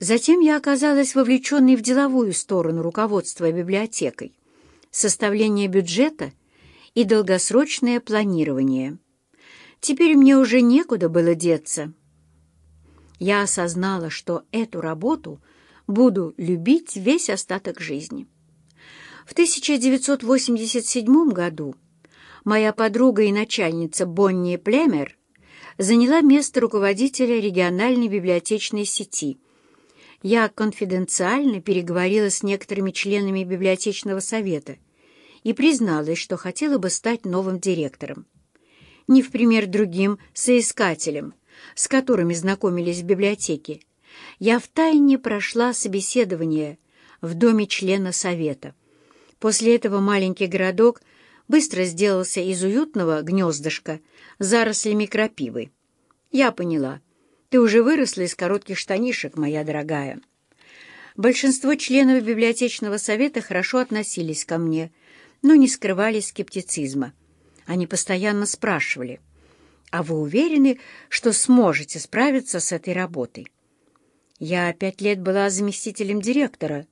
Затем я оказалась вовлеченной в деловую сторону руководства библиотекой, составление бюджета и долгосрочное планирование. Теперь мне уже некуда было деться. Я осознала, что эту работу буду любить весь остаток жизни. В 1987 году моя подруга и начальница Бонни Племер заняла место руководителя региональной библиотечной сети – я конфиденциально переговорила с некоторыми членами библиотечного совета и призналась, что хотела бы стать новым директором. Не в пример другим соискателям, с которыми знакомились в библиотеке, я втайне прошла собеседование в доме члена совета. После этого маленький городок быстро сделался из уютного гнездышка зарослями крапивы. Я поняла — ты уже выросла из коротких штанишек, моя дорогая. Большинство членов библиотечного совета хорошо относились ко мне, но не скрывали скептицизма. Они постоянно спрашивали, «А вы уверены, что сможете справиться с этой работой?» Я пять лет была заместителем директора,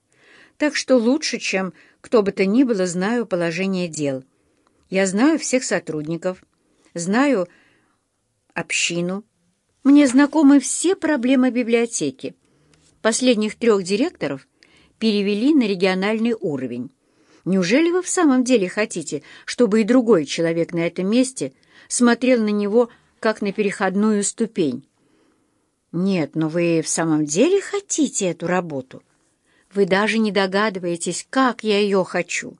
так что лучше, чем кто бы то ни было, знаю положение дел. Я знаю всех сотрудников, знаю общину, мне знакомы все проблемы библиотеки. Последних трех директоров перевели на региональный уровень. Неужели вы в самом деле хотите, чтобы и другой человек на этом месте смотрел на него как на переходную ступень? Нет, но вы в самом деле хотите эту работу? Вы даже не догадываетесь, как я ее хочу.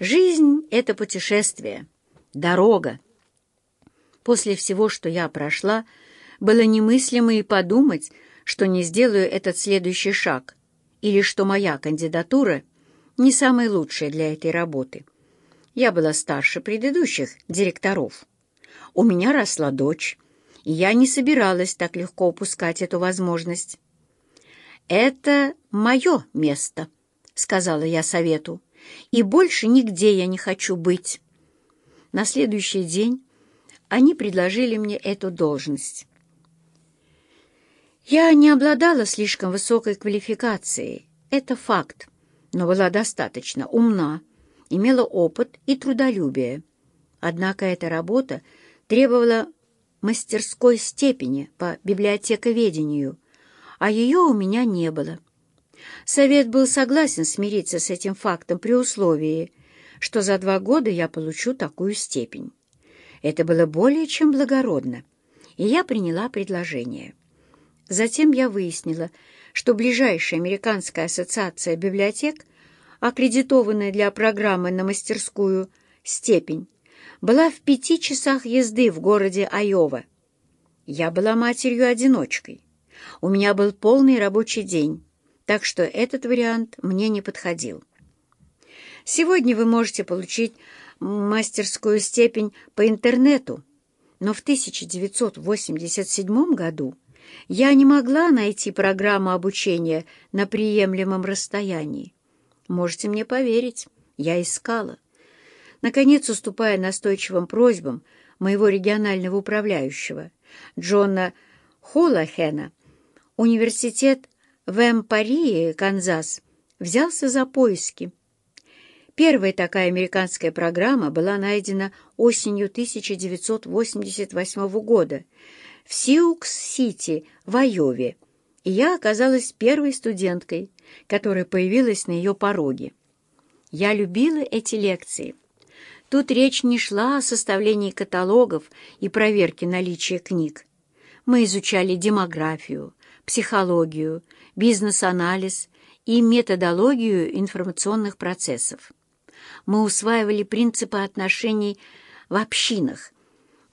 Жизнь — это путешествие, дорога. После всего, что я прошла, — было немыслимо и подумать, что не сделаю этот следующий шаг, или что моя кандидатура не самая лучшая для этой работы. Я была старше предыдущих директоров. У меня росла дочь, и я не собиралась так легко упускать эту возможность. «Это мое место», — сказала я совету, «и больше нигде я не хочу быть». На следующий день они предложили мне эту должность. Я не обладала слишком высокой квалификацией, это факт, но была достаточно умна, имела опыт и трудолюбие. Однако эта работа требовала мастерской степени по библиотековедению, а ее у меня не было. Совет был согласен смириться с этим фактом при условии, что за два года я получу такую степень. Это было более чем благородно, и я приняла предложение. Затем я выяснила, что ближайшая американская ассоциация библиотек, аккредитованная для программы на мастерскую степень, была в пяти часах езды в городе Айова. Я была матерью-одиночкой. У меня был полный рабочий день, так что этот вариант мне не подходил. Сегодня вы можете получить мастерскую степень по интернету, но в 1987 году я не могла найти программу обучения на приемлемом расстоянии. Можете мне поверить, я искала. Наконец, уступая настойчивым просьбам моего регионального управляющего, Джона Холлахена, университет в Эмпарии, Канзас, взялся за поиски. Первая такая американская программа была найдена осенью 1988 года в Сиукс-Сити в Айове, и я оказалась первой студенткой, которая появилась на ее пороге. Я любила эти лекции. Тут речь не шла о составлении каталогов и проверке наличия книг. Мы изучали демографию, психологию, бизнес-анализ и методологию информационных процессов. Мы усваивали принципы отношений в общинах,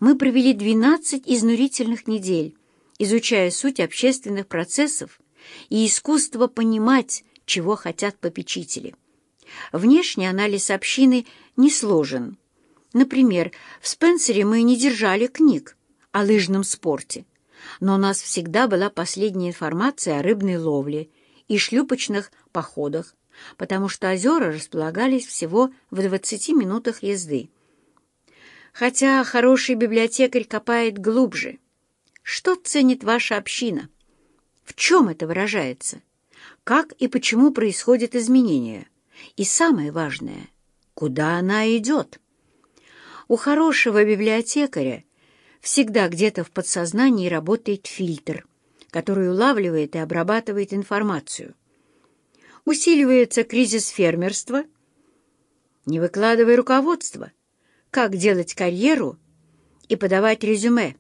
мы провели 12 изнурительных недель, изучая суть общественных процессов и искусство понимать, чего хотят попечители. Внешний анализ общины не сложен. Например, в Спенсере мы не держали книг о лыжном спорте, но у нас всегда была последняя информация о рыбной ловле и шлюпочных походах, потому что озера располагались всего в 20 минутах езды хотя хороший библиотекарь копает глубже. Что ценит ваша община? В чем это выражается? Как и почему происходят изменения? И самое важное, куда она идет? У хорошего библиотекаря всегда где-то в подсознании работает фильтр, который улавливает и обрабатывает информацию. Усиливается кризис фермерства. Не выкладывай руководство. Как делать карьеру и подавать резюме.